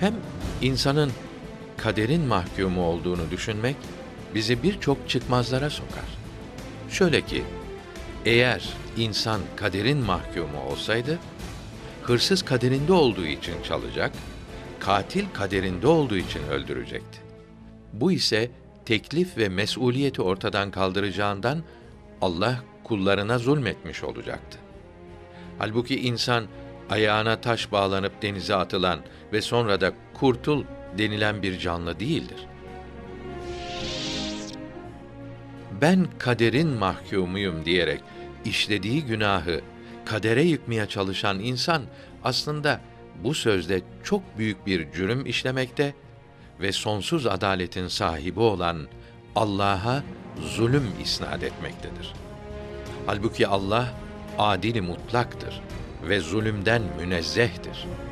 Hem insanın kaderin mahkumu olduğunu düşünmek bizi birçok çıkmazlara sokar. Şöyle ki, eğer insan kaderin mahkumu olsaydı, hırsız kaderinde olduğu için çalacak, katil kaderinde olduğu için öldürecekti. Bu ise teklif ve mesuliyeti ortadan kaldıracağından Allah kullarına zulmetmiş olacaktı. Halbuki insan ayağına taş bağlanıp denize atılan ve sonra da kurtul denilen bir canlı değildir. Ben kaderin mahkumuyum diyerek işlediği günahı kadere yıkmaya çalışan insan aslında bu sözde çok büyük bir cürüm işlemekte ve sonsuz adaletin sahibi olan Allah'a zulüm isnat etmektedir. Halbuki Allah adili mutlaktır ve zulümden münezzehtir.''